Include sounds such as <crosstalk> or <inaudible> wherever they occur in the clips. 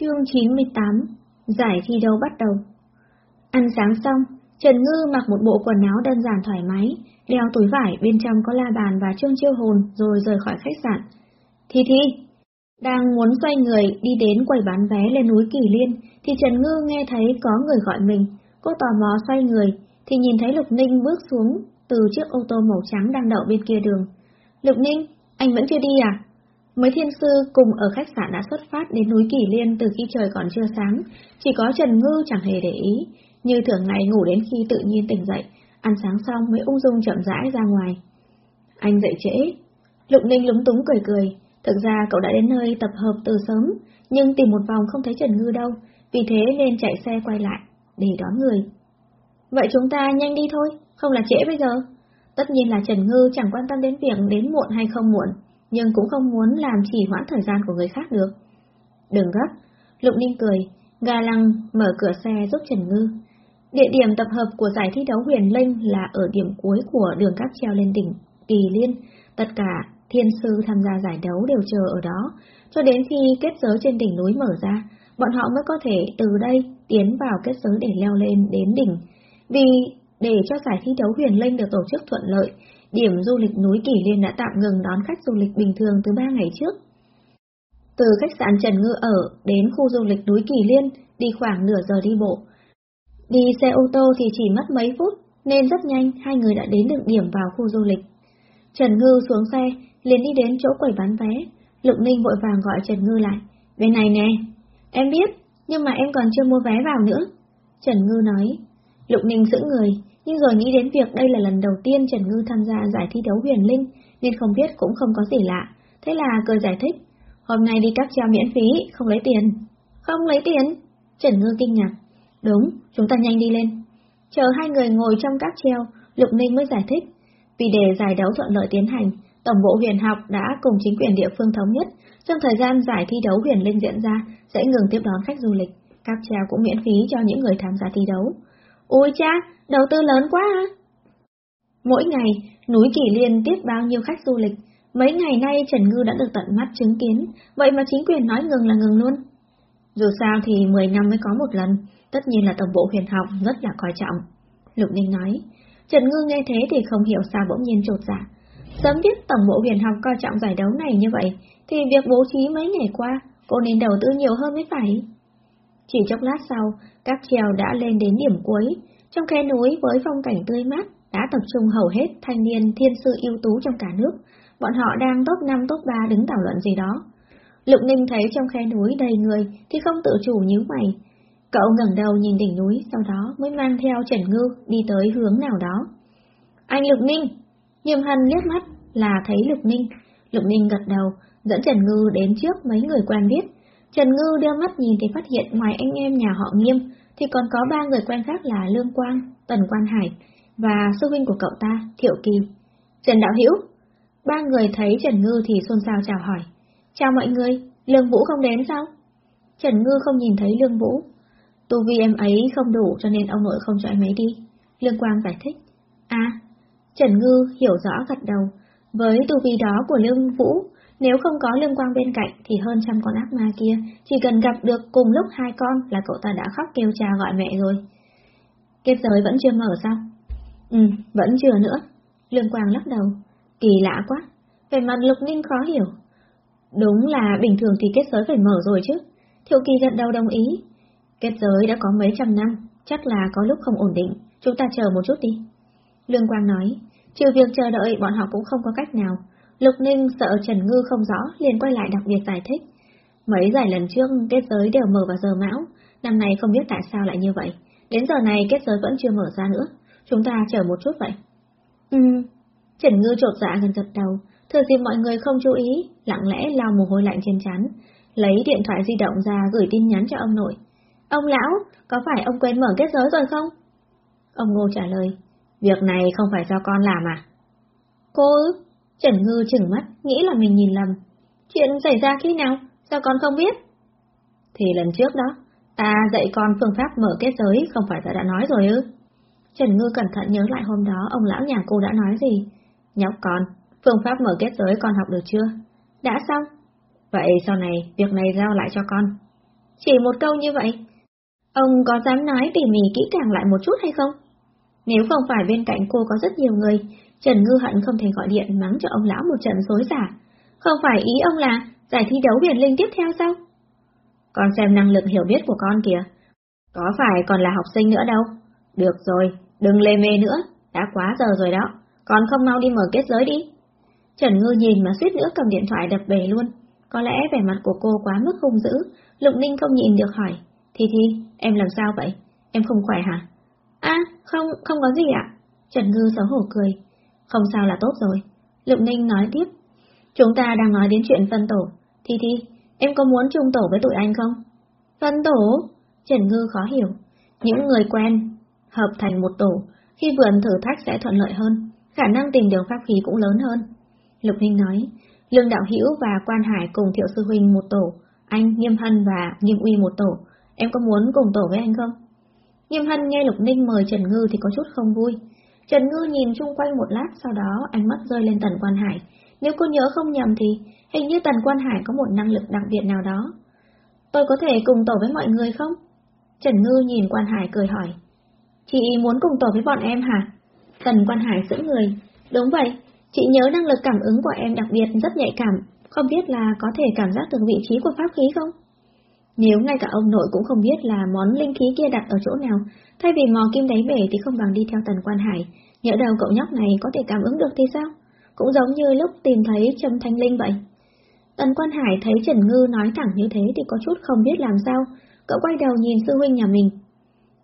Chương 98 Giải thi đấu bắt đầu Ăn sáng xong, Trần Ngư mặc một bộ quần áo đơn giản thoải mái, đeo túi vải bên trong có la bàn và trương chiêu hồn rồi rời khỏi khách sạn. Thi Thi! Đang muốn xoay người đi đến quầy bán vé lên núi Kỳ Liên, thì Trần Ngư nghe thấy có người gọi mình. Cô tò mò xoay người, thì nhìn thấy Lục Ninh bước xuống từ chiếc ô tô màu trắng đang đậu bên kia đường. Lục Ninh, anh vẫn chưa đi à? Mấy thiên sư cùng ở khách sạn đã xuất phát đến núi Kỳ Liên từ khi trời còn chưa sáng, chỉ có Trần Ngư chẳng hề để ý, như thường ngày ngủ đến khi tự nhiên tỉnh dậy, ăn sáng xong mới ung dung chậm rãi ra ngoài. Anh dậy trễ. Lục Ninh lúng túng cười cười, thực ra cậu đã đến nơi tập hợp từ sớm, nhưng tìm một vòng không thấy Trần Ngư đâu, vì thế nên chạy xe quay lại, để đón người. Vậy chúng ta nhanh đi thôi, không là trễ bây giờ. Tất nhiên là Trần Ngư chẳng quan tâm đến việc đến muộn hay không muộn, nhưng cũng không muốn làm trì hoãn thời gian của người khác được. Đừng gấp, Lục Ninh cười, ga lăng mở cửa xe giúp Trần Ngư. Địa điểm tập hợp của giải thi đấu huyền linh là ở điểm cuối của đường cáp treo lên đỉnh Kỳ Liên. Tất cả thiên sư tham gia giải đấu đều chờ ở đó, cho đến khi kết giới trên đỉnh núi mở ra, bọn họ mới có thể từ đây tiến vào kết giới để leo lên đến đỉnh. Vì để cho giải thi đấu huyền linh được tổ chức thuận lợi, điểm du lịch núi Kỳ Liên đã tạm ngừng đón khách du lịch bình thường từ 3 ngày trước. Từ khách sạn Trần Ngư ở đến khu du lịch núi Kỳ Liên đi khoảng nửa giờ đi bộ. Đi xe ô tô thì chỉ mất mấy phút, nên rất nhanh hai người đã đến được điểm vào khu du lịch. Trần Ngư xuống xe, liền đi đến chỗ quầy bán vé. Lục Ninh vội vàng gọi Trần Ngư lại. Bên này nè, em biết, nhưng mà em còn chưa mua vé vào nữa. Trần Ngư nói. Lục Ninh giữ người, nhưng rồi nghĩ đến việc đây là lần đầu tiên Trần Ngư tham gia giải thi đấu huyền linh, nên không biết cũng không có gì lạ. Thế là cười giải thích, hôm nay đi cáp treo miễn phí, không lấy tiền. Không lấy tiền? Trần Ngư kinh ngạc. Đúng, chúng ta nhanh đi lên. Chờ hai người ngồi trong cáp treo, Lục Ninh mới giải thích. Vì để giải đấu thuận lợi tiến hành, Tổng bộ huyền học đã cùng chính quyền địa phương thống nhất, trong thời gian giải thi đấu huyền linh diễn ra, sẽ ngừng tiếp đón khách du lịch. Cáp treo cũng miễn phí cho những người tham gia thi đấu. Ôi cha, đầu tư lớn quá à. Mỗi ngày, núi Kỳ Liên tiếp bao nhiêu khách du lịch. Mấy ngày nay Trần Ngư đã được tận mắt chứng kiến, vậy mà chính quyền nói ngừng là ngừng luôn. Dù sao thì 10 năm mới có một lần, tất nhiên là tổng bộ huyền học rất là coi trọng. Lục Ninh nói, Trần Ngư nghe thế thì không hiểu sao bỗng nhiên trột dạ. Sớm biết tổng bộ huyền học coi trọng giải đấu này như vậy, thì việc bố trí mấy ngày qua, cô nên đầu tư nhiều hơn mới phải. Chỉ chốc lát sau, các trèo đã lên đến điểm cuối, trong khe núi với phong cảnh tươi mát, đã tập trung hầu hết thanh niên thiên sư ưu tú trong cả nước. Bọn họ đang top 5 top 3 đứng thảo luận gì đó. Lục Ninh thấy trong khe núi đầy người thì không tự chủ nhíu mày. Cậu ngẩng đầu nhìn đỉnh núi, sau đó mới mang theo Trần Ngư đi tới hướng nào đó. Anh Lục Ninh! Nhầm hân liếc mắt là thấy Lục Ninh. Lục Ninh gật đầu, dẫn Trần Ngư đến trước mấy người quen biết. Trần Ngư đưa mắt nhìn thì phát hiện ngoài anh em nhà họ Nghiêm, thì còn có ba người quen khác là Lương Quang, Tần Quan Hải và sư huynh của cậu ta, Thiệu Kỳ. Trần Đạo Hữu Ba người thấy Trần Ngư thì xôn xao chào hỏi. Chào mọi người, Lương Vũ không đến sao? Trần Ngư không nhìn thấy Lương Vũ. Tu vi em ấy không đủ cho nên ông nội không cho em ấy đi. Lương Quang giải thích. À, Trần Ngư hiểu rõ gật đầu. Với tu vi đó của Lương Vũ, nếu không có lương quang bên cạnh thì hơn trăm con ác ma kia, chỉ cần gặp được cùng lúc hai con là cậu ta đã khóc kêu cha gọi mẹ rồi. Kết giới vẫn chưa mở sao? Ừ, vẫn chưa nữa. Lương quang lắc đầu. Kỳ lạ quá. Về mặt lục ninh khó hiểu. Đúng là bình thường thì kết giới phải mở rồi chứ. Thiệu kỳ gật đầu đồng ý. Kết giới đã có mấy trăm năm, chắc là có lúc không ổn định. Chúng ta chờ một chút đi. Lương Quang nói, trừ việc chờ đợi bọn họ cũng không có cách nào. Lục Ninh sợ Trần Ngư không rõ, liền quay lại đặc biệt giải thích. Mấy giải lần trước kết giới đều mở vào giờ mão, năm nay không biết tại sao lại như vậy. Đến giờ này kết giới vẫn chưa mở ra nữa, chúng ta chờ một chút vậy. Ừ, Trần Ngư trột dạ gần giật đầu, thừa dịp mọi người không chú ý, lặng lẽ lau mồ hôi lạnh trên trán, lấy điện thoại di động ra gửi tin nhắn cho ông nội. Ông lão, có phải ông quên mở kết giới rồi không? Ông Ngô trả lời, việc này không phải do con làm à? Cô ư? Trần Ngư chừng mắt, nghĩ là mình nhìn lầm. Chuyện xảy ra khi nào? Sao con không biết? Thì lần trước đó, ta dạy con phương pháp mở kết giới, không phải ta đã nói rồi ư? Trần Ngư cẩn thận nhớ lại hôm đó ông lão nhà cô đã nói gì. Nhóc con, phương pháp mở kết giới con học được chưa? Đã xong. Vậy sau này, việc này giao lại cho con. Chỉ một câu như vậy. Ông có dám nói tỉ mỉ kỹ càng lại một chút hay không? Nếu không phải bên cạnh cô có rất nhiều người, Trần Ngư Hận không thể gọi điện mắng cho ông lão một trận dối giả. Không phải ý ông là giải thi đấu huyền linh tiếp theo sao? Con xem năng lực hiểu biết của con kìa. Có phải còn là học sinh nữa đâu? Được rồi, đừng lê mê nữa, đã quá giờ rồi đó. Con không mau đi mở kết giới đi. Trần Ngư nhìn mà suýt nữa cầm điện thoại đập bể luôn. Có lẽ vẻ mặt của cô quá mức hung dữ, Lục Ninh không nhịn được hỏi. Thi Thi, em làm sao vậy? Em không khỏe hả? À, không, không có gì ạ. Trần Ngư xấu hổ cười. Không sao là tốt rồi. Lục Ninh nói tiếp. Chúng ta đang nói đến chuyện phân tổ. Thi Thi, em có muốn chung tổ với tụi anh không? Phân tổ? Trần Ngư khó hiểu. Những người quen, hợp thành một tổ, khi vườn thử thách sẽ thuận lợi hơn, khả năng tìm đường pháp khí cũng lớn hơn. Lục Ninh nói, Lương Đạo Hữu và Quan Hải cùng Thiệu Sư Huynh một tổ, anh, Nghiêm Hân và Nghiêm Uy một tổ, em có muốn cùng tổ với anh không? Nghiêm Hân nghe Lục Ninh mời Trần Ngư thì có chút không vui. Trần Ngư nhìn chung quanh một lát sau đó ánh mắt rơi lên Tần Quan Hải. Nếu cô nhớ không nhầm thì hình như Tần Quan Hải có một năng lực đặc biệt nào đó. Tôi có thể cùng tổ với mọi người không? Trần Ngư nhìn Quan Hải cười hỏi. Chị muốn cùng tổ với bọn em hả? Tần Quan Hải giữ người. Đúng vậy, chị nhớ năng lực cảm ứng của em đặc biệt rất nhạy cảm, không biết là có thể cảm giác được vị trí của pháp khí không? Nếu ngay cả ông nội cũng không biết là món linh khí kia đặt ở chỗ nào, thay vì mò kim đáy bể thì không bằng đi theo Tần Quan Hải, nhỡ đầu cậu nhóc này có thể cảm ứng được thì sao? Cũng giống như lúc tìm thấy Trâm Thanh Linh vậy. Tần Quan Hải thấy Trần Ngư nói thẳng như thế thì có chút không biết làm sao, cậu quay đầu nhìn sư huynh nhà mình.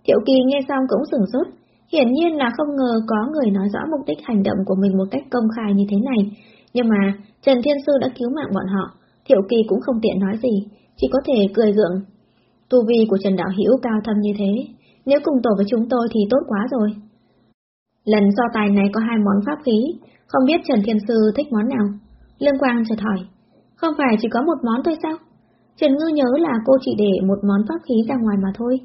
Thiệu Kỳ nghe xong cũng sửng sốt, hiển nhiên là không ngờ có người nói rõ mục đích hành động của mình một cách công khai như thế này, nhưng mà Trần Thiên Sư đã cứu mạng bọn họ, Thiệu Kỳ cũng không tiện nói gì, chỉ có thể cười gượng. Tu vi của Trần Đạo Hữu cao thâm như thế, nếu cùng tổ với chúng tôi thì tốt quá rồi. Lần so tài này có hai món pháp khí, không biết Trần Thiên Sư thích món nào? Lương Quang chợt hỏi, không phải chỉ có một món thôi sao? Trần Ngư nhớ là cô chỉ để một món pháp khí ra ngoài mà thôi.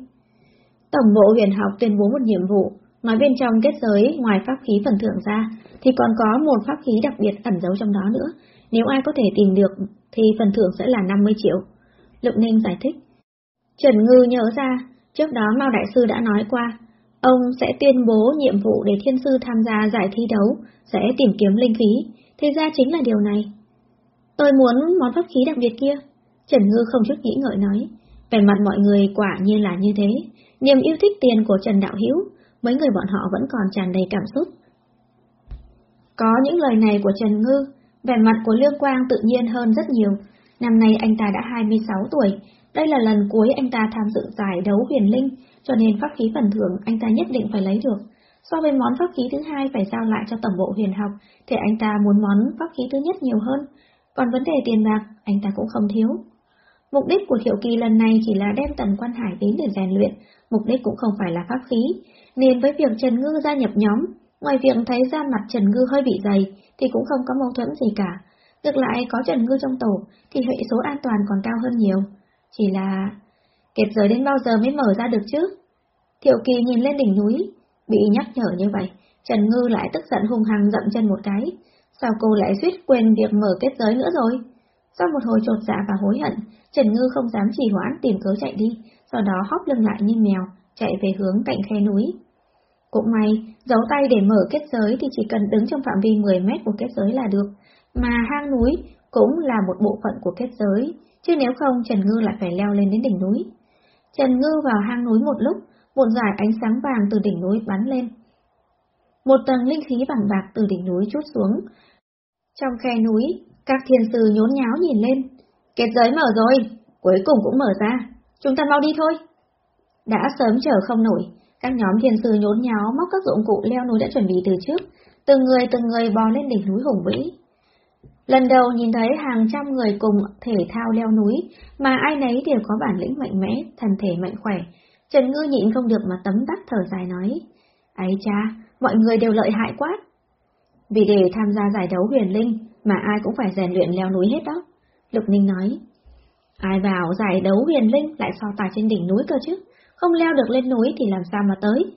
Tổng bộ huyền học tuyên bố một nhiệm vụ, nói bên trong kết giới ngoài pháp khí phần thưởng ra, thì còn có một pháp khí đặc biệt ẩn giấu trong đó nữa. Nếu ai có thể tìm được, thì phần thưởng sẽ là 50 triệu. Lục Ninh giải thích. Trần Ngư nhớ ra, trước đó Mao Đại Sư đã nói qua, ông sẽ tuyên bố nhiệm vụ để thiên sư tham gia giải thi đấu, sẽ tìm kiếm linh khí, thì ra chính là điều này. Tôi muốn món pháp khí đặc biệt kia. Trần Ngư không chút nghĩ ngợi nói, vẻ mặt mọi người quả nhiên là như thế, niềm yêu thích tiền của Trần Đạo Hiếu, mấy người bọn họ vẫn còn tràn đầy cảm xúc. Có những lời này của Trần Ngư, vẻ mặt của Lương Quang tự nhiên hơn rất nhiều. Năm nay anh ta đã 26 tuổi, đây là lần cuối anh ta tham dự giải đấu huyền linh, cho nên pháp khí phần thưởng anh ta nhất định phải lấy được. So với món pháp khí thứ hai phải giao lại cho tổng bộ huyền học, thì anh ta muốn món pháp khí thứ nhất nhiều hơn, còn vấn đề tiền bạc anh ta cũng không thiếu. Mục đích của Thiệu Kỳ lần này chỉ là đem Tần Quan Hải đến để rèn luyện, mục đích cũng không phải là pháp khí, nên với việc Trần Ngư gia nhập nhóm, ngoài việc thấy da mặt Trần Ngư hơi bị dày, thì cũng không có mâu thuẫn gì cả. Ngược lại có Trần Ngư trong tổ, thì hệ số an toàn còn cao hơn nhiều. Chỉ là... Kết giới đến bao giờ mới mở ra được chứ? Thiệu Kỳ nhìn lên đỉnh núi, bị nhắc nhở như vậy, Trần Ngư lại tức giận hung hăng dậm chân một cái. Sao cô lại suýt quên việc mở kết giới nữa rồi? Sau một hồi trột dạ và hối hận, Trần Ngư không dám trì hoãn tìm cớ chạy đi, sau đó hóp lưng lại như mèo, chạy về hướng cạnh khe núi. Cũng may, giấu tay để mở kết giới thì chỉ cần đứng trong phạm vi 10 mét của kết giới là được, mà hang núi cũng là một bộ phận của kết giới, chứ nếu không Trần Ngư lại phải leo lên đến đỉnh núi. Trần Ngư vào hang núi một lúc, một dải ánh sáng vàng từ đỉnh núi bắn lên. Một tầng linh khí bằng bạc từ đỉnh núi chút xuống. Trong khe núi, các thiên sư nhốn nháo nhìn lên. Kết giới mở rồi, cuối cùng cũng mở ra. Chúng ta mau đi thôi. Đã sớm chờ không nổi, các nhóm thiên sư nhốn nháo móc các dụng cụ leo núi đã chuẩn bị từ trước, từng người từng người bò lên đỉnh núi hùng vĩ. Lần đầu nhìn thấy hàng trăm người cùng thể thao leo núi, mà ai nấy đều có bản lĩnh mạnh mẽ, thân thể mạnh khỏe. Trần Ngư nhịn không được mà tấm tắc thở dài nói, ấy cha, mọi người đều lợi hại quá. Vì để tham gia giải đấu huyền linh, mà ai cũng phải rèn luyện leo núi hết đó. Lục Ninh nói, ai vào giải đấu huyền linh lại so tài trên đỉnh núi cơ chứ, không leo được lên núi thì làm sao mà tới.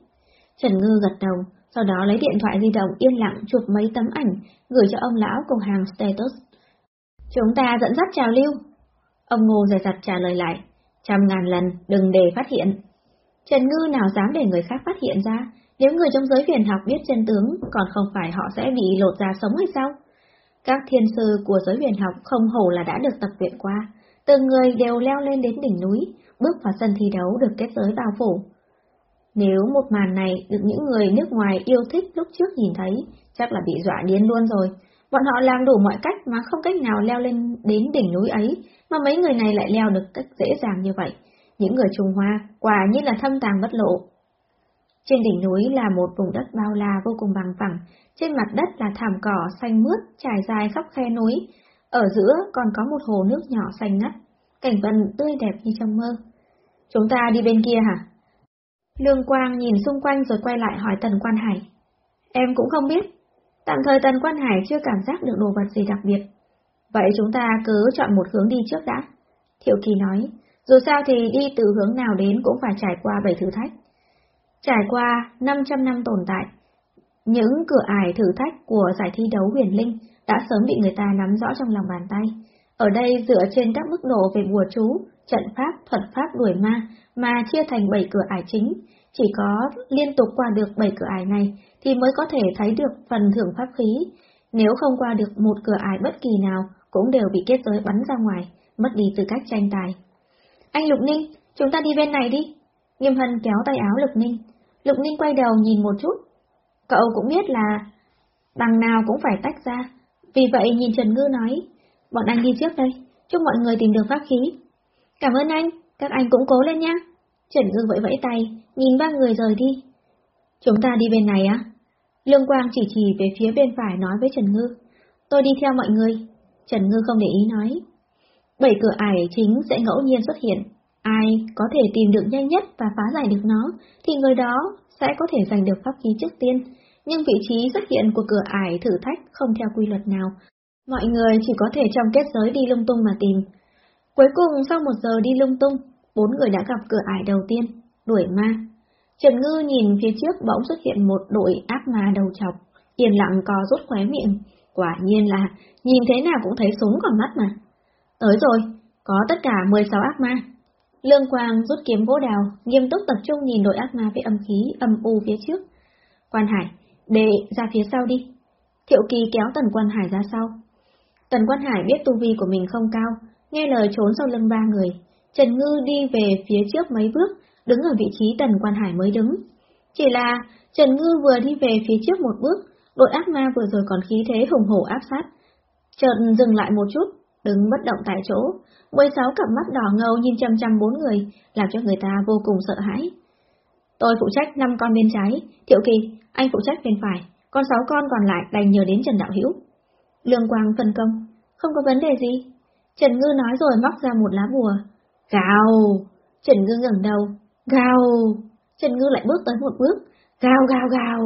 Trần Ngư gật đầu, sau đó lấy điện thoại di động yên lặng chụp mấy tấm ảnh, gửi cho ông lão cùng hàng status. Chúng ta dẫn dắt trào lưu. Ông Ngô dè dặt trả lời lại, Trăm ngàn lần đừng để phát hiện. Trần Ngư nào dám để người khác phát hiện ra, nếu người trong giới huyền học biết chân tướng, còn không phải họ sẽ bị lột ra sống hay sao? Các thiên sư của giới huyền học không hổ là đã được tập luyện qua, từng người đều leo lên đến đỉnh núi, bước vào sân thi đấu được kết giới bao phủ. Nếu một màn này được những người nước ngoài yêu thích lúc trước nhìn thấy, chắc là bị dọa điên luôn rồi. Bọn họ làm đủ mọi cách mà không cách nào leo lên đến đỉnh núi ấy, mà mấy người này lại leo được cách dễ dàng như vậy. Những người Trung Hoa quả như là thâm tàng bất lộ. Trên đỉnh núi là một vùng đất bao la vô cùng bằng phẳng, trên mặt đất là thảm cỏ xanh mướt trải dài khắp khe núi, ở giữa còn có một hồ nước nhỏ xanh ngắt, cảnh vật tươi đẹp như trong mơ. Chúng ta đi bên kia hả? Lương Quang nhìn xung quanh rồi quay lại hỏi Tần Quan Hải. Em cũng không biết. Tạm thời Tần Quan Hải chưa cảm giác được đồ vật gì đặc biệt. Vậy chúng ta cứ chọn một hướng đi trước đã. Thiệu Kỳ nói, dù sao thì đi từ hướng nào đến cũng phải trải qua bảy thử thách. Trải qua 500 năm tồn tại, những cửa ải thử thách của giải thi đấu huyền linh đã sớm bị người ta nắm rõ trong lòng bàn tay. Ở đây dựa trên các mức độ về bùa chú, trận pháp, thuật pháp đuổi ma mà chia thành 7 cửa ải chính, chỉ có liên tục qua được 7 cửa ải này thì mới có thể thấy được phần thưởng pháp khí. Nếu không qua được một cửa ải bất kỳ nào cũng đều bị kết giới bắn ra ngoài, mất đi tư cách tranh tài. Anh Lục Ninh, chúng ta đi bên này đi. Nghiêm Hân kéo tay áo Lục Ninh. Lục Ninh quay đầu nhìn một chút. Cậu cũng biết là đằng nào cũng phải tách ra. Vì vậy nhìn Trần Ngư nói, bọn anh đi trước đây, chúc mọi người tìm được pháp khí. Cảm ơn anh, các anh cũng cố lên nhé. Trần Ngư vẫy vẫy tay, nhìn ba người rời đi. Chúng ta đi bên này á? Lương Quang chỉ chỉ về phía bên phải nói với Trần Ngư. Tôi đi theo mọi người. Trần Ngư không để ý nói. Bảy cửa ải chính sẽ ngẫu nhiên xuất hiện. Ai có thể tìm được nhanh nhất và phá giải được nó, thì người đó sẽ có thể giành được pháp khí trước tiên. Nhưng vị trí xuất hiện của cửa ải thử thách không theo quy luật nào. Mọi người chỉ có thể trong kết giới đi lung tung mà tìm. Cuối cùng sau một giờ đi lung tung, bốn người đã gặp cửa ải đầu tiên, đuổi ma. Trần Ngư nhìn phía trước bỗng xuất hiện một đội ác ma đầu chọc, yên lặng co rút khóe miệng. Quả nhiên là, nhìn thế nào cũng thấy súng còn mắt mà. Tới rồi, có tất cả 16 ác ma. Lương Quang rút kiếm vỗ đào, nghiêm túc tập trung nhìn đội ác ma với âm khí âm u phía trước. Quan Hải, đệ ra phía sau đi. Thiệu Kỳ kéo Tần Quan Hải ra sau. Tần Quan Hải biết tu vi của mình không cao, nghe lời trốn sau lưng ba người. Trần Ngư đi về phía trước mấy bước, đứng ở vị trí Tần Quan Hải mới đứng. Chỉ là Trần Ngư vừa đi về phía trước một bước, đội ác ma vừa rồi còn khí thế hùng hổ áp sát. Trần dừng lại một chút, đứng bất động tại chỗ, 16 cặp mắt đỏ ngầu nhìn chăm chăm bốn người, làm cho người ta vô cùng sợ hãi. Tôi phụ trách 5 con bên trái, Thiệu Kỳ, anh phụ trách bên phải, còn 6 con còn lại đành nhờ đến Trần Đạo Hữu. Lương Quang phân công, không có vấn đề gì. Trần Ngư nói rồi móc ra một lá bùa. Gào! Trần Ngư ngẩng đầu. Gào! Trần Ngư lại bước tới một bước. Gào gào gào!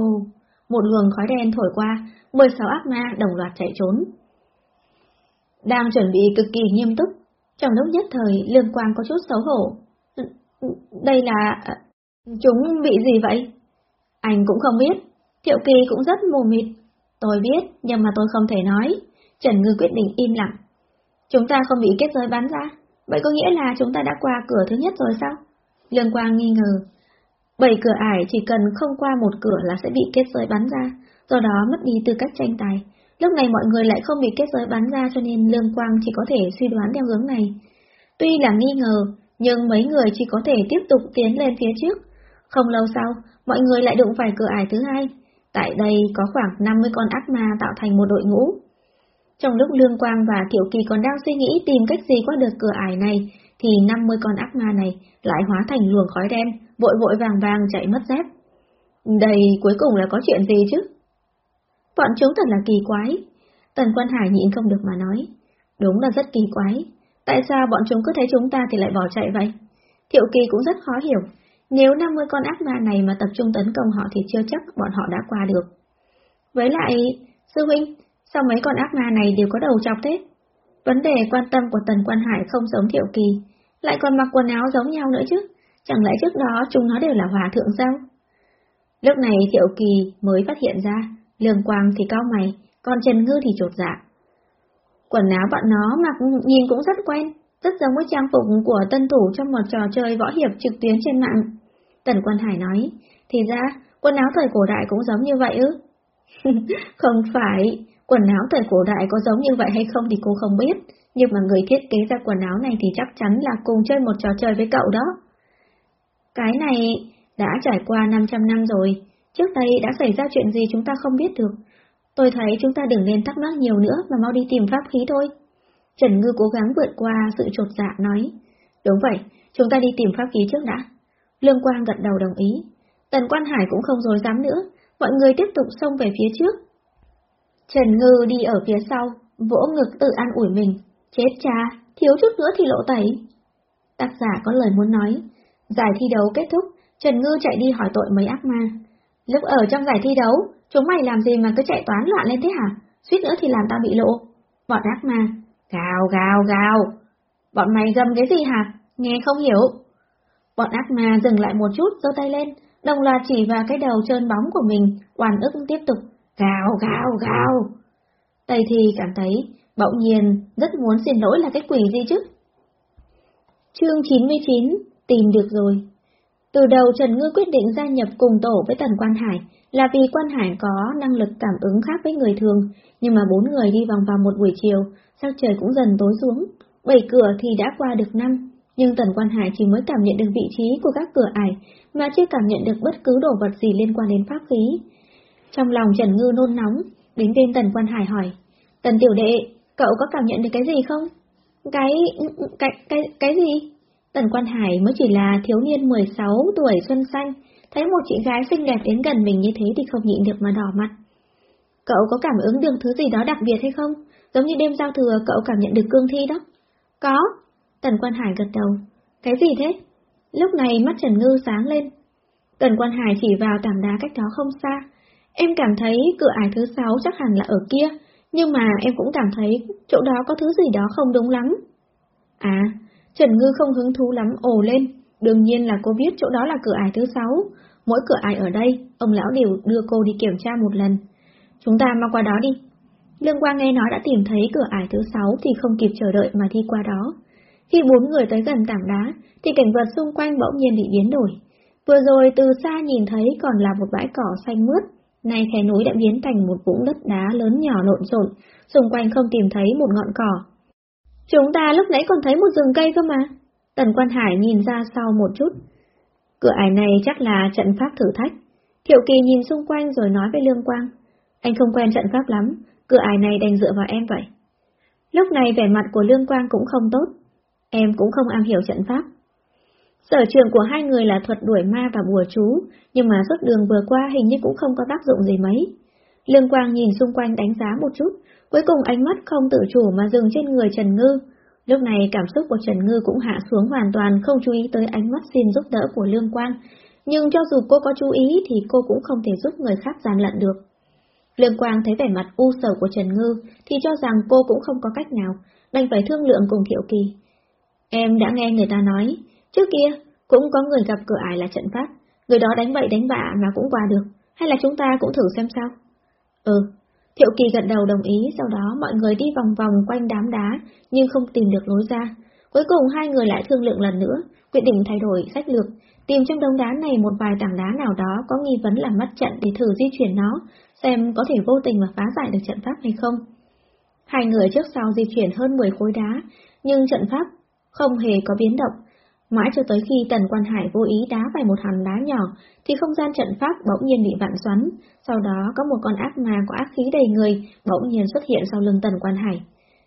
Một luồng khói đen thổi qua, 16 ác ma đồng loạt chạy trốn. Đang chuẩn bị cực kỳ nghiêm túc, trong lúc nhất thời Lương Quang có chút xấu hổ. Đây là... À, chúng bị gì vậy? Anh cũng không biết, Thiệu Kỳ cũng rất mù mịt. Tôi biết, nhưng mà tôi không thể nói. Trần Ngư quyết định im lặng. Chúng ta không bị kết giới bắn ra, vậy có nghĩa là chúng ta đã qua cửa thứ nhất rồi sao? Lương Quang nghi ngờ. Bảy cửa ải chỉ cần không qua một cửa là sẽ bị kết giới bắn ra, do đó mất đi tư cách tranh tài. Lúc này mọi người lại không bị kết giới bắn ra cho nên Lương Quang chỉ có thể suy đoán theo hướng này. Tuy là nghi ngờ, nhưng mấy người chỉ có thể tiếp tục tiến lên phía trước. Không lâu sau, mọi người lại đụng phải cửa ải thứ hai. Tại đây có khoảng 50 con ác ma tạo thành một đội ngũ. Trong lúc Lương Quang và Thiệu Kỳ còn đang suy nghĩ tìm cách gì qua được cửa ải này, thì 50 con ác ma này lại hóa thành luồng khói đen, vội vội vàng vàng chạy mất dép. Đây cuối cùng là có chuyện gì chứ? Bọn chúng thật là kỳ quái. Tần Quan Hải nhịn không được mà nói. Đúng là rất kỳ quái. Tại sao bọn chúng cứ thấy chúng ta thì lại bỏ chạy vậy? Thiệu Kỳ cũng rất khó hiểu. Nếu 50 con ác ma này mà tập trung tấn công họ thì chưa chắc bọn họ đã qua được. Với lại, sư huynh, sao mấy con ác ma này đều có đầu chọc thế? Vấn đề quan tâm của Tần Quan Hải không giống Thiệu Kỳ, lại còn mặc quần áo giống nhau nữa chứ, chẳng lẽ trước đó chúng nó đều là hòa thượng sao? Lúc này Thiệu Kỳ mới phát hiện ra, lường Quang thì cao mày, còn Trần Ngư thì trột dạ. Quần áo bọn nó mặc nhìn cũng rất quen, rất giống với trang phục của tân thủ trong một trò chơi võ hiệp trực tuyến trên mạng. Tần Quan Hải nói, thì ra, quần áo thời cổ đại cũng giống như vậy ư? <laughs> không phải, quần áo thời cổ đại có giống như vậy hay không thì cô không biết, nhưng mà người thiết kế ra quần áo này thì chắc chắn là cùng chơi một trò chơi với cậu đó. Cái này đã trải qua 500 năm rồi, trước đây đã xảy ra chuyện gì chúng ta không biết được. Tôi thấy chúng ta đừng nên thắc mắc nhiều nữa mà mau đi tìm pháp khí thôi. Trần Ngư cố gắng vượt qua sự trột dạ nói. Đúng vậy, chúng ta đi tìm pháp khí trước đã. Lương Quang gật đầu đồng ý. Tần Quan Hải cũng không dối dám nữa, mọi người tiếp tục xông về phía trước. Trần Ngư đi ở phía sau, vỗ ngực tự an ủi mình. Chết cha, thiếu chút nữa thì lộ tẩy. Tác giả có lời muốn nói. Giải thi đấu kết thúc, Trần Ngư chạy đi hỏi tội mấy ác ma. Lúc ở trong giải thi đấu, chúng mày làm gì mà cứ chạy toán loạn lên thế hả? Suýt nữa thì làm tao bị lộ. Bọn ác ma, gào gào gào. Bọn mày gầm cái gì hả? Nghe không hiểu. Bọn ác ma dừng lại một chút, giơ tay lên, đồng loạt chỉ vào cái đầu trơn bóng của mình, oan ức tiếp tục, gào gào gào. Tây thì cảm thấy, bỗng nhiên, rất muốn xin lỗi là cái quỷ gì chứ? Chương 99, tìm được rồi. Từ đầu Trần Ngư quyết định gia nhập cùng tổ với Tần Quan Hải là vì Quan Hải có năng lực cảm ứng khác với người thường, nhưng mà bốn người đi vòng vào một buổi chiều, sắc trời cũng dần tối xuống, bảy cửa thì đã qua được năm, nhưng Tần Quan Hải chỉ mới cảm nhận được vị trí của các cửa ải, mà chưa cảm nhận được bất cứ đồ vật gì liên quan đến pháp khí. Trong lòng Trần Ngư nôn nóng, đến bên Tần Quan Hải hỏi, Tần Tiểu Đệ, cậu có cảm nhận được cái gì không? Cái... cái... cái... cái gì? Tần Quan Hải mới chỉ là thiếu niên 16 tuổi xuân xanh, thấy một chị gái xinh đẹp đến gần mình như thế thì không nhịn được mà đỏ mặt. Cậu có cảm ứng được thứ gì đó đặc biệt hay không? Giống như đêm giao thừa cậu cảm nhận được cương thi đó. Có. Tần Quan Hải gật đầu. Cái gì thế? Lúc này mắt Trần Ngư sáng lên. Tần Quan Hải chỉ vào tảng đá cách đó không xa. Em cảm thấy cửa ải thứ sáu chắc hẳn là ở kia, nhưng mà em cũng cảm thấy chỗ đó có thứ gì đó không đúng lắm. À, Trần Ngư không hứng thú lắm ồ lên, đương nhiên là cô biết chỗ đó là cửa ải thứ sáu. Mỗi cửa ải ở đây, ông lão đều đưa cô đi kiểm tra một lần. Chúng ta mau qua đó đi. Lương Quang nghe nói đã tìm thấy cửa ải thứ sáu thì không kịp chờ đợi mà đi qua đó. Khi bốn người tới gần tảng đá, thì cảnh vật xung quanh bỗng nhiên bị biến đổi. Vừa rồi từ xa nhìn thấy còn là một bãi cỏ xanh mướt, nay khe núi đã biến thành một vũng đất đá lớn nhỏ lộn xộn, xung quanh không tìm thấy một ngọn cỏ. Chúng ta lúc nãy còn thấy một rừng cây cơ mà. Tần Quan Hải nhìn ra sau một chút. Cửa ải này chắc là trận pháp thử thách. Thiệu Kỳ nhìn xung quanh rồi nói với Lương Quang. Anh không quen trận pháp lắm, cửa ải này đành dựa vào em vậy. Lúc này vẻ mặt của Lương Quang cũng không tốt. Em cũng không am hiểu trận pháp. Sở trường của hai người là thuật đuổi ma và bùa chú, nhưng mà suốt đường vừa qua hình như cũng không có tác dụng gì mấy. Lương Quang nhìn xung quanh đánh giá một chút, cuối cùng ánh mắt không tự chủ mà dừng trên người Trần Ngư. Lúc này cảm xúc của Trần Ngư cũng hạ xuống hoàn toàn không chú ý tới ánh mắt xin giúp đỡ của Lương Quang, nhưng cho dù cô có chú ý thì cô cũng không thể giúp người khác gian lận được. Lương Quang thấy vẻ mặt u sầu của Trần Ngư thì cho rằng cô cũng không có cách nào, đành phải thương lượng cùng Thiệu Kỳ. Em đã nghe người ta nói, trước kia cũng có người gặp cửa ải là trận pháp, người đó đánh bậy đánh bạ mà cũng qua được, hay là chúng ta cũng thử xem sao? Ừ, Thiệu Kỳ gật đầu đồng ý, sau đó mọi người đi vòng vòng quanh đám đá, nhưng không tìm được lối ra. Cuối cùng hai người lại thương lượng lần nữa, quyết định thay đổi sách lược, tìm trong đống đá này một vài tảng đá nào đó có nghi vấn làm mất trận để thử di chuyển nó, xem có thể vô tình mà phá giải được trận pháp hay không. Hai người trước sau di chuyển hơn 10 khối đá, nhưng trận pháp không hề có biến động, Mãi cho tới khi Tần Quan Hải vô ý đá phải một hòn đá nhỏ, thì không gian trận pháp bỗng nhiên bị vặn xoắn, sau đó có một con ác ma có ác khí đầy người bỗng nhiên xuất hiện sau lưng Tần Quan Hải.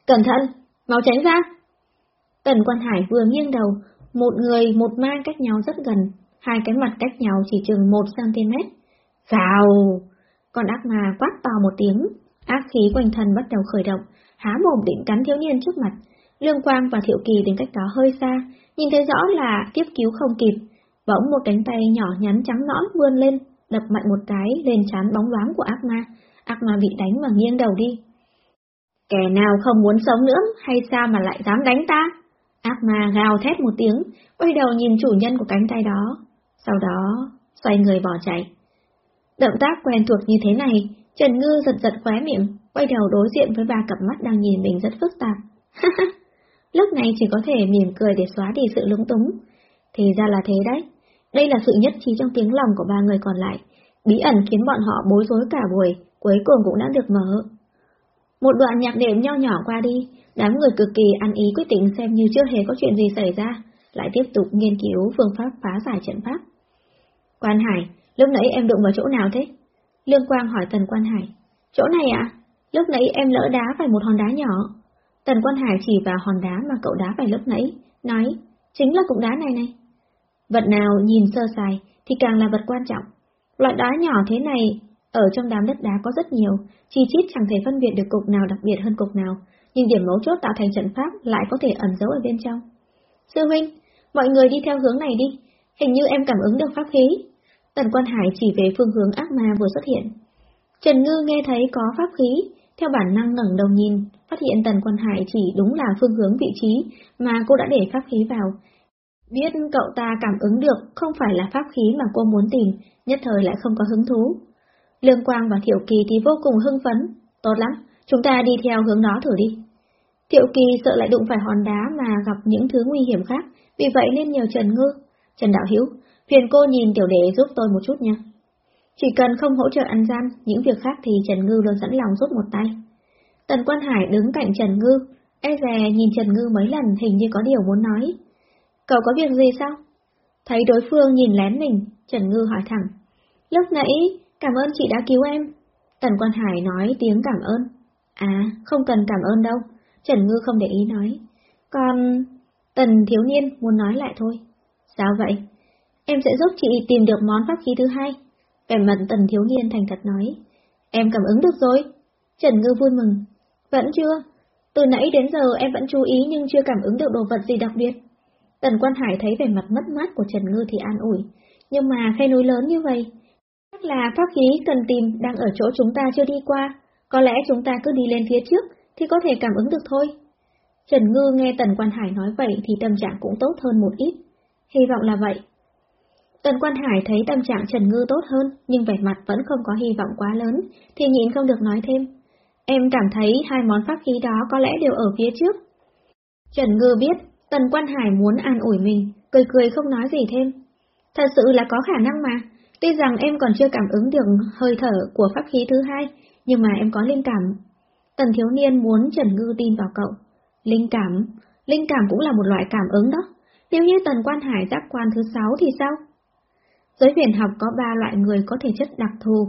Cẩn thận, mau tránh ra! Tần Quan Hải vừa nghiêng đầu, một người một ma cách nhau rất gần, hai cái mặt cách nhau chỉ chừng 1cm. Gào! Con ác ma quát to một tiếng, ác khí quanh thân bắt đầu khởi động, há mồm định cắn thiếu niên trước mặt. Lương Quang và Thiệu Kỳ đến cách đó hơi xa, nhìn thấy rõ là tiếp cứu không kịp, bỗng một cánh tay nhỏ nhắn trắng nõn vươn lên, đập mạnh một cái lên trán bóng loáng của ác ma, ác ma bị đánh và nghiêng đầu đi. Kẻ nào không muốn sống nữa hay sao mà lại dám đánh ta? Ác ma gào thét một tiếng, quay đầu nhìn chủ nhân của cánh tay đó, sau đó xoay người bỏ chạy. Động tác quen thuộc như thế này, Trần Ngư giật giật khóe miệng, quay đầu đối diện với ba cặp mắt đang nhìn mình rất phức tạp. <laughs> lúc này chỉ có thể mỉm cười để xóa đi sự lúng túng. Thì ra là thế đấy. Đây là sự nhất trí trong tiếng lòng của ba người còn lại. Bí ẩn khiến bọn họ bối rối cả buổi, cuối cùng cũng đã được mở. Một đoạn nhạc đệm nho nhỏ qua đi, đám người cực kỳ ăn ý quyết định xem như chưa hề có chuyện gì xảy ra, lại tiếp tục nghiên cứu phương pháp phá giải trận pháp. Quan Hải, lúc nãy em đụng vào chỗ nào thế? Lương Quang hỏi Tần Quan Hải. Chỗ này ạ? À? Lúc nãy em lỡ đá phải một hòn đá nhỏ. Tần Quan Hải chỉ vào hòn đá mà cậu đá phải lúc nãy, nói, chính là cục đá này này. Vật nào nhìn sơ sài thì càng là vật quan trọng. Loại đá nhỏ thế này, ở trong đám đất đá có rất nhiều, chi chít chẳng thể phân biệt được cục nào đặc biệt hơn cục nào, nhưng điểm mấu chốt tạo thành trận pháp lại có thể ẩn giấu ở bên trong. Sư huynh, mọi người đi theo hướng này đi, hình như em cảm ứng được pháp khí. Tần Quan Hải chỉ về phương hướng ác ma vừa xuất hiện. Trần Ngư nghe thấy có pháp khí, theo bản năng ngẩng đầu nhìn, phát hiện Tần Quan Hải chỉ đúng là phương hướng vị trí mà cô đã để pháp khí vào. Biết cậu ta cảm ứng được không phải là pháp khí mà cô muốn tìm, nhất thời lại không có hứng thú. Lương Quang và Thiệu Kỳ thì vô cùng hưng phấn. Tốt lắm, chúng ta đi theo hướng đó thử đi. Thiệu Kỳ sợ lại đụng phải hòn đá mà gặp những thứ nguy hiểm khác, vì vậy nên nhờ Trần Ngư. Trần Đạo Hiếu, phiền cô nhìn tiểu đệ giúp tôi một chút nha. Chỉ cần không hỗ trợ ăn gian, những việc khác thì Trần Ngư luôn sẵn lòng giúp một tay. Tần Quan Hải đứng cạnh Trần Ngư, e dè nhìn Trần Ngư mấy lần hình như có điều muốn nói. Cậu có việc gì sao? Thấy đối phương nhìn lén mình, Trần Ngư hỏi thẳng. Lúc nãy, cảm ơn chị đã cứu em. Tần Quan Hải nói tiếng cảm ơn. À, không cần cảm ơn đâu. Trần Ngư không để ý nói. Còn... Tần thiếu niên muốn nói lại thôi. Sao vậy? Em sẽ giúp chị tìm được món pháp khí thứ hai. Vẻ mặt tần thiếu niên thành thật nói. Em cảm ứng được rồi. Trần Ngư vui mừng. Vẫn chưa? Từ nãy đến giờ em vẫn chú ý nhưng chưa cảm ứng được đồ vật gì đặc biệt. Tần Quan Hải thấy vẻ mặt mất mát của Trần Ngư thì an ủi. Nhưng mà khe núi lớn như vậy, chắc là pháp khí cần tìm đang ở chỗ chúng ta chưa đi qua. Có lẽ chúng ta cứ đi lên phía trước thì có thể cảm ứng được thôi. Trần Ngư nghe Tần Quan Hải nói vậy thì tâm trạng cũng tốt hơn một ít. Hy vọng là vậy. Tần Quan Hải thấy tâm trạng Trần Ngư tốt hơn, nhưng vẻ mặt vẫn không có hy vọng quá lớn, thì nhịn không được nói thêm. Em cảm thấy hai món pháp khí đó có lẽ đều ở phía trước. Trần Ngư biết, Tần Quan Hải muốn an ủi mình, cười cười không nói gì thêm. Thật sự là có khả năng mà, tuy rằng em còn chưa cảm ứng được hơi thở của pháp khí thứ hai, nhưng mà em có linh cảm. Tần thiếu niên muốn Trần Ngư tin vào cậu. Linh cảm, linh cảm cũng là một loại cảm ứng đó. Nếu như Tần Quan Hải giác quan thứ sáu thì sao? Giới huyền học có ba loại người có thể chất đặc thù,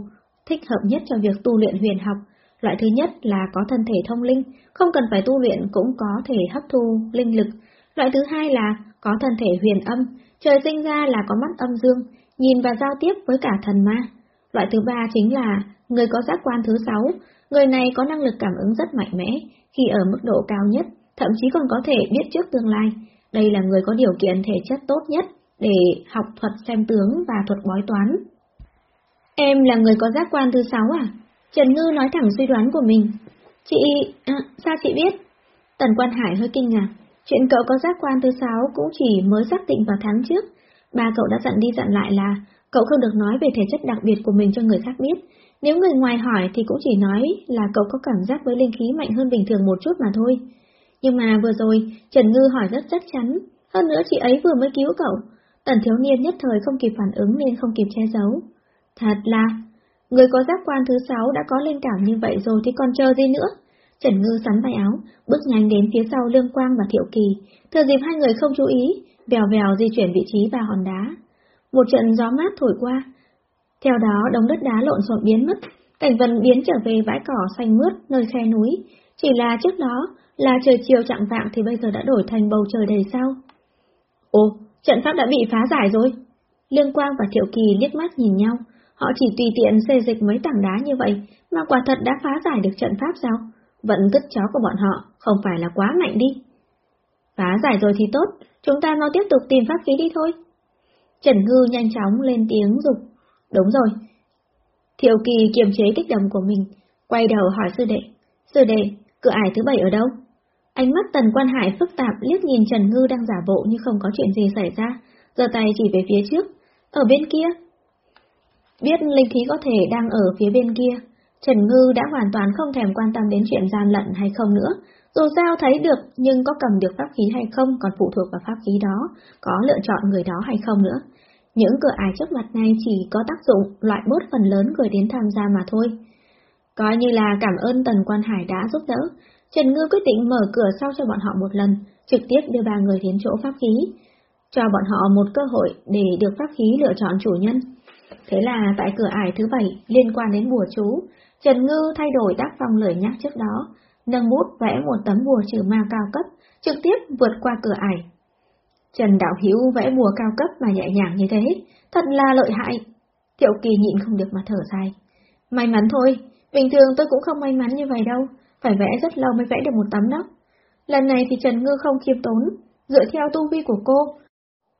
thích hợp nhất cho việc tu luyện huyền học. Loại thứ nhất là có thân thể thông linh, không cần phải tu luyện cũng có thể hấp thu linh lực. Loại thứ hai là có thân thể huyền âm, trời sinh ra là có mắt âm dương, nhìn và giao tiếp với cả thần ma. Loại thứ ba chính là người có giác quan thứ sáu, người này có năng lực cảm ứng rất mạnh mẽ, khi ở mức độ cao nhất, thậm chí còn có thể biết trước tương lai. Đây là người có điều kiện thể chất tốt nhất để học thuật xem tướng và thuật bói toán. Em là người có giác quan thứ sáu à? Trần Ngư nói thẳng suy đoán của mình. Chị... À, sao chị biết? Tần Quan Hải hơi kinh ngạc. Chuyện cậu có giác quan thứ sáu cũng chỉ mới xác định vào tháng trước. Ba cậu đã dặn đi dặn lại là cậu không được nói về thể chất đặc biệt của mình cho người khác biết. Nếu người ngoài hỏi thì cũng chỉ nói là cậu có cảm giác với linh khí mạnh hơn bình thường một chút mà thôi. Nhưng mà vừa rồi, Trần Ngư hỏi rất chắc chắn, hơn nữa chị ấy vừa mới cứu cậu. Tần thiếu niên nhất thời không kịp phản ứng nên không kịp che giấu. Thật là, người có giác quan thứ sáu đã có linh cảm như vậy rồi thì còn chờ gì nữa? Trần Ngư sắn tay áo, bước nhanh đến phía sau Lương Quang và Thiệu Kỳ, thừa dịp hai người không chú ý, vèo vèo di chuyển vị trí vào hòn đá. Một trận gió mát thổi qua, theo đó đống đất đá lộn xộn biến mất, cảnh vật biến trở về bãi cỏ xanh mướt nơi khe núi, chỉ là trước đó là trời chiều chạng vạng thì bây giờ đã đổi thành bầu trời đầy sao. Ồ, trận pháp đã bị phá giải rồi. Lương Quang và Thiệu Kỳ liếc mắt nhìn nhau, họ chỉ tùy tiện xê dịch mấy tảng đá như vậy mà quả thật đã phá giải được trận pháp sao? Vận cứt chó của bọn họ không phải là quá mạnh đi. Phá giải rồi thì tốt, chúng ta mau tiếp tục tìm pháp khí đi thôi. Trần Ngư nhanh chóng lên tiếng dục. Đúng rồi. Thiệu Kỳ kiềm chế kích động của mình, quay đầu hỏi sư đệ. Sư đệ, cửa ải thứ bảy ở đâu? Ánh mắt Tần Quan Hải phức tạp liếc nhìn Trần Ngư đang giả bộ như không có chuyện gì xảy ra, giơ tay chỉ về phía trước. Ở bên kia. Biết linh khí có thể đang ở phía bên kia, Trần Ngư đã hoàn toàn không thèm quan tâm đến chuyện gian lận hay không nữa, Dù sao thấy được nhưng có cầm được pháp khí hay không còn phụ thuộc vào pháp khí đó, có lựa chọn người đó hay không nữa. Những cửa ải trước mặt này chỉ có tác dụng loại bốt phần lớn người đến tham gia mà thôi. Coi như là cảm ơn Tần Quan Hải đã giúp đỡ, Trần Ngư quyết định mở cửa sau cho bọn họ một lần, trực tiếp đưa ba người đến chỗ pháp khí, cho bọn họ một cơ hội để được pháp khí lựa chọn chủ nhân. Thế là tại cửa ải thứ bảy liên quan đến bùa chú, Trần Ngư thay đổi tác phong lời nhắc trước đó, nâng bút vẽ một tấm bùa trừ ma cao cấp, trực tiếp vượt qua cửa ải. Trần Đạo Hiếu vẽ bùa cao cấp mà nhẹ nhàng như thế, thật là lợi hại. Tiểu Kỳ nhịn không được mà thở dài. May mắn thôi, bình thường tôi cũng không may mắn như vậy đâu, phải vẽ rất lâu mới vẽ được một tấm đó. Lần này thì Trần Ngư không khiêm tốn, dựa theo tu vi của cô.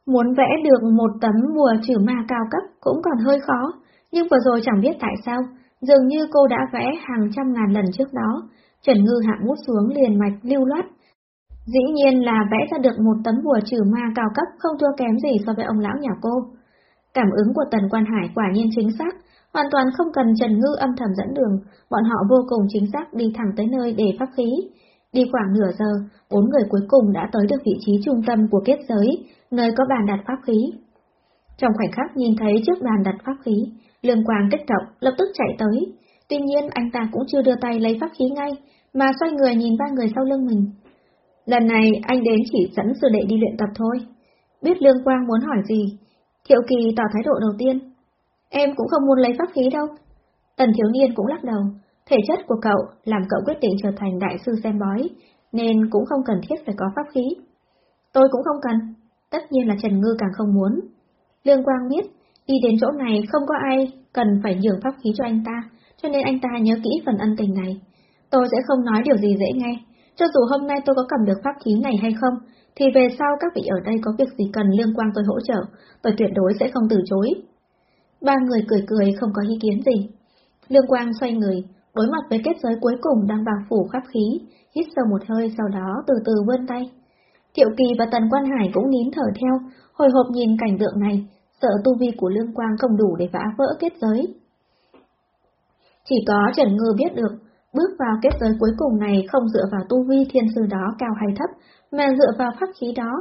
Muốn vẽ được một tấm bùa trừ ma cao cấp cũng còn hơi khó, nhưng vừa rồi chẳng biết tại sao, dường như cô đã vẽ hàng trăm ngàn lần trước đó. Trần Ngư hạ bút xuống liền mạch lưu loát. Dĩ nhiên là vẽ ra được một tấm bùa trừ ma cao cấp không thua kém gì so với ông lão nhà cô. Cảm ứng của Tần Quan Hải quả nhiên chính xác, hoàn toàn không cần Trần Ngư âm thầm dẫn đường, bọn họ vô cùng chính xác đi thẳng tới nơi để pháp khí. Đi khoảng nửa giờ, bốn người cuối cùng đã tới được vị trí trung tâm của kết giới, nơi có bàn đặt pháp khí. Trong khoảnh khắc nhìn thấy trước bàn đặt pháp khí, Lương Quang kích động, lập tức chạy tới. Tuy nhiên anh ta cũng chưa đưa tay lấy pháp khí ngay, mà xoay người nhìn ba người sau lưng mình. Lần này anh đến chỉ dẫn sư đệ đi luyện tập thôi. Biết Lương Quang muốn hỏi gì, Thiệu Kỳ tỏ thái độ đầu tiên. Em cũng không muốn lấy pháp khí đâu. Tần thiếu niên cũng lắc đầu, thể chất của cậu làm cậu quyết định trở thành đại sư xem bói, nên cũng không cần thiết phải có pháp khí. Tôi cũng không cần, tất nhiên là Trần Ngư càng không muốn. Lương Quang biết, đi đến chỗ này không có ai cần phải nhường pháp khí cho anh ta, cho nên anh ta nhớ kỹ phần ân tình này. Tôi sẽ không nói điều gì dễ nghe, cho dù hôm nay tôi có cầm được pháp khí này hay không, thì về sau các vị ở đây có việc gì cần Lương Quang tôi hỗ trợ, tôi tuyệt đối sẽ không từ chối. Ba người cười cười không có ý kiến gì. Lương Quang xoay người, đối mặt với kết giới cuối cùng đang bao phủ pháp khí, hít sâu một hơi sau đó từ từ vươn tay. Thiệu Kỳ và Tần Quan Hải cũng nín thở theo, hồi hộp nhìn cảnh tượng này, sợ tu vi của Lương Quang không đủ để vã vỡ kết giới. Chỉ có Trần Ngư biết được, bước vào kết giới cuối cùng này không dựa vào tu vi thiên sư đó cao hay thấp, mà dựa vào pháp khí đó.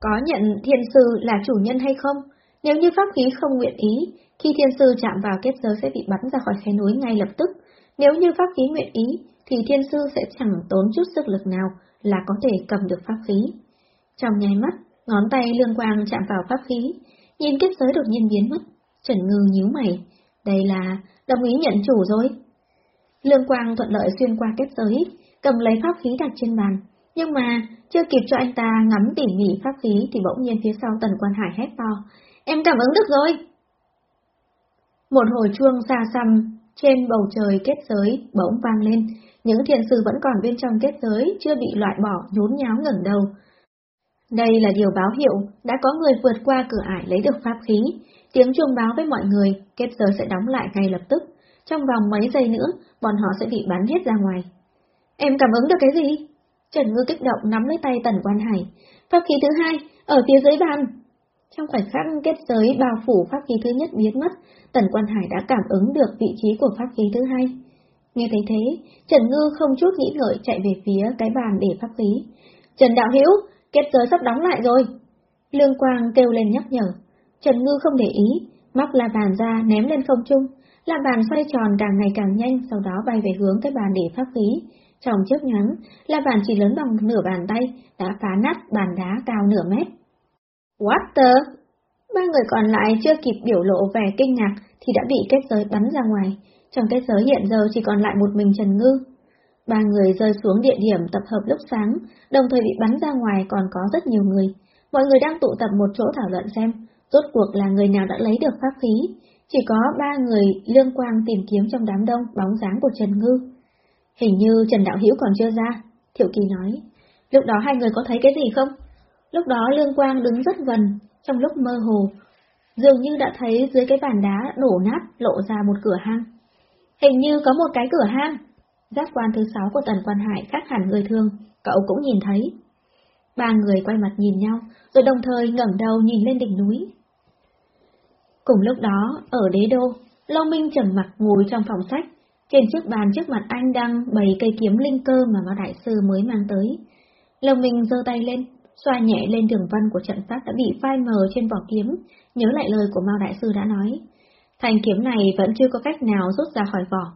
Có nhận thiên sư là chủ nhân hay không? Nếu như pháp khí không nguyện ý, khi thiên sư chạm vào kết giới sẽ bị bắn ra khỏi khe núi ngay lập tức. Nếu như pháp khí nguyện ý, thì thiên sư sẽ chẳng tốn chút sức lực nào là có thể cầm được pháp khí. Trong nháy mắt, ngón tay lương quang chạm vào pháp khí, nhìn kết giới đột nhiên biến mất. Trần Ngư nhíu mày, đây là đồng ý nhận chủ rồi. Lương quang thuận lợi xuyên qua kết giới, cầm lấy pháp khí đặt trên bàn, nhưng mà chưa kịp cho anh ta ngắm tỉ mỉ pháp khí thì bỗng nhiên phía sau tần quan hải hét to, em cảm ứng được rồi. Một hồi chuông xa xăm trên bầu trời kết giới bỗng vang lên, những thiền sư vẫn còn bên trong kết giới chưa bị loại bỏ nhốn nháo ngẩng đầu. Đây là điều báo hiệu đã có người vượt qua cửa ải lấy được pháp khí, tiếng chuông báo với mọi người kết giới sẽ đóng lại ngay lập tức, trong vòng mấy giây nữa bọn họ sẽ bị bắn hết ra ngoài. Em cảm ứng được cái gì? Trần Ngư kích động nắm lấy tay Tần Quan Hải. Pháp khí thứ hai, ở phía dưới bàn. Trong khoảnh khắc kết giới bao phủ pháp khí thứ nhất biến mất, Tần Quan Hải đã cảm ứng được vị trí của pháp khí thứ hai. Nghe thấy thế, Trần Ngư không chút nghĩ ngợi chạy về phía cái bàn để pháp khí. Trần Đạo Hiếu, kết giới sắp đóng lại rồi. Lương Quang kêu lên nhắc nhở. Trần Ngư không để ý, móc la bàn ra ném lên không trung. La bàn xoay tròn càng ngày càng nhanh, sau đó bay về hướng cái bàn để pháp khí. Trong chớp nhoáng, la bàn chỉ lớn bằng nửa bàn tay, đã phá nát bàn đá cao nửa mét. What the? Ba người còn lại chưa kịp biểu lộ vẻ kinh ngạc thì đã bị kết giới bắn ra ngoài. Trong kết giới hiện giờ chỉ còn lại một mình Trần Ngư. Ba người rơi xuống địa điểm tập hợp lúc sáng, đồng thời bị bắn ra ngoài còn có rất nhiều người. Mọi người đang tụ tập một chỗ thảo luận xem, rốt cuộc là người nào đã lấy được pháp khí. Chỉ có ba người lương quang tìm kiếm trong đám đông bóng dáng của Trần Ngư. Hình như Trần Đạo Hiếu còn chưa ra, Thiệu Kỳ nói. Lúc đó hai người có thấy cái gì không? Lúc đó Lương Quang đứng rất gần, trong lúc mơ hồ, dường như đã thấy dưới cái bàn đá đổ nát lộ ra một cửa hang. Hình như có một cái cửa hang. Giác quan thứ sáu của Tần Quan Hải khác hẳn người thường, cậu cũng nhìn thấy. Ba người quay mặt nhìn nhau, rồi đồng thời ngẩng đầu nhìn lên đỉnh núi. Cùng lúc đó, ở đế đô, long Minh trầm mặt ngồi trong phòng sách, Trên chiếc bàn trước mặt anh đang bày cây kiếm linh cơ mà Mao Đại Sư mới mang tới. long minh giơ tay lên, xoa nhẹ lên đường vân của trận pháp đã bị phai mờ trên vỏ kiếm, nhớ lại lời của Mao Đại Sư đã nói. thành kiếm này vẫn chưa có cách nào rút ra khỏi vỏ.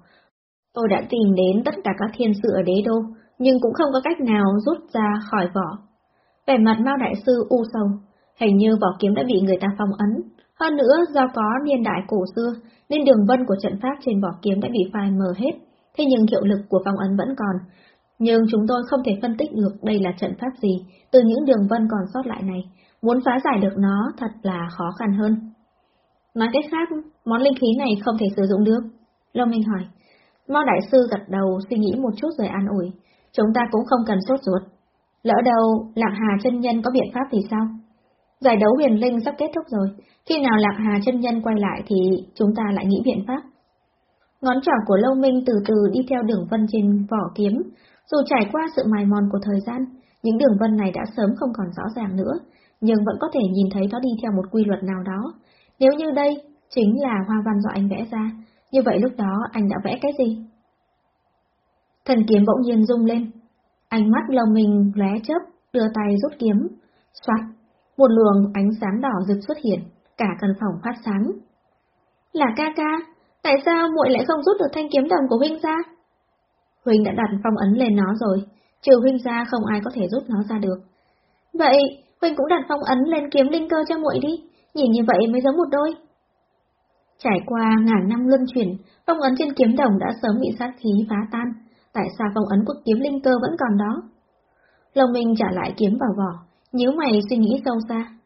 Tôi đã tìm đến tất cả các thiên sự ở đế đô, nhưng cũng không có cách nào rút ra khỏi vỏ. Vẻ mặt Mao Đại Sư u sầu, hình như vỏ kiếm đã bị người ta phong ấn. Hơn nữa, do có niên đại cổ xưa, nên đường vân của trận pháp trên vỏ kiếm đã bị phai mờ hết, thế nhưng hiệu lực của phong ấn vẫn còn. Nhưng chúng tôi không thể phân tích được đây là trận pháp gì từ những đường vân còn sót lại này. Muốn phá giải được nó thật là khó khăn hơn. Nói cách khác, món linh khí này không thể sử dụng được. Lâu Minh hỏi. Mao Đại Sư gật đầu suy nghĩ một chút rồi an ủi. Chúng ta cũng không cần sốt ruột. Lỡ đầu, Lạc Hà chân nhân có biện pháp thì sao? Giải đấu huyền linh sắp kết thúc rồi, khi nào Lạc Hà chân nhân quay lại thì chúng ta lại nghĩ biện pháp. Ngón trỏ của Lâu Minh từ từ đi theo đường vân trên vỏ kiếm, dù trải qua sự mài mòn của thời gian, những đường vân này đã sớm không còn rõ ràng nữa, nhưng vẫn có thể nhìn thấy nó đi theo một quy luật nào đó. Nếu như đây chính là hoa văn do anh vẽ ra, như vậy lúc đó anh đã vẽ cái gì? Thần kiếm bỗng nhiên rung lên. Ánh mắt lồng mình lóe chớp, đưa tay rút kiếm. Xoát, một luồng ánh sáng đỏ rực xuất hiện, cả căn phòng phát sáng. Là ca ca, tại sao muội lại không rút được thanh kiếm đồng của huynh ra? Huynh đã đặt phong ấn lên nó rồi, trừ huynh ra không ai có thể rút nó ra được. Vậy, huynh cũng đặt phong ấn lên kiếm linh cơ cho muội đi, nhìn như vậy mới giống một đôi. Trải qua ngàn năm luân chuyển, phong ấn trên kiếm đồng đã sớm bị sát khí phá tan, tại sao phong ấn của kiếm linh cơ vẫn còn đó? Lòng mình trả lại kiếm vào vỏ, nhíu mày suy nghĩ sâu xa.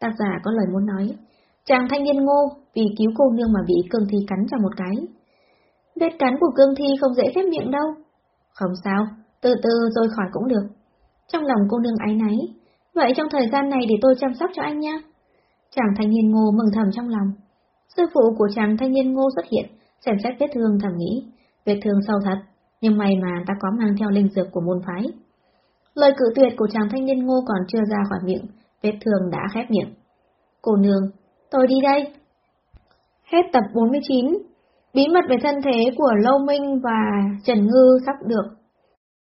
Tác giả có lời muốn nói, chàng thanh niên ngô vì cứu cô nương mà bị cương thi cắn cho một cái. Vết cắn của cương thi không dễ khép miệng đâu. Không sao, từ từ rồi khỏi cũng được. Trong lòng cô nương ái náy, vậy trong thời gian này để tôi chăm sóc cho anh nha. Chàng thanh niên ngô mừng thầm trong lòng. Sư phụ của chàng thanh niên ngô xuất hiện, xem xét vết thương thầm nghĩ, vết thương sâu thật, nhưng may mà ta có mang theo linh dược của môn phái. Lời cự tuyệt của chàng thanh niên ngô còn chưa ra khỏi miệng, vết thương đã khép miệng. Cô nương, tôi đi đây. Hết tập 49 Bí mật về thân thế của Lâu Minh và Trần Ngư sắp được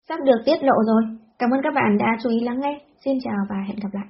sắp được tiết lộ rồi. Cảm ơn các bạn đã chú ý lắng nghe. Xin chào và hẹn gặp lại.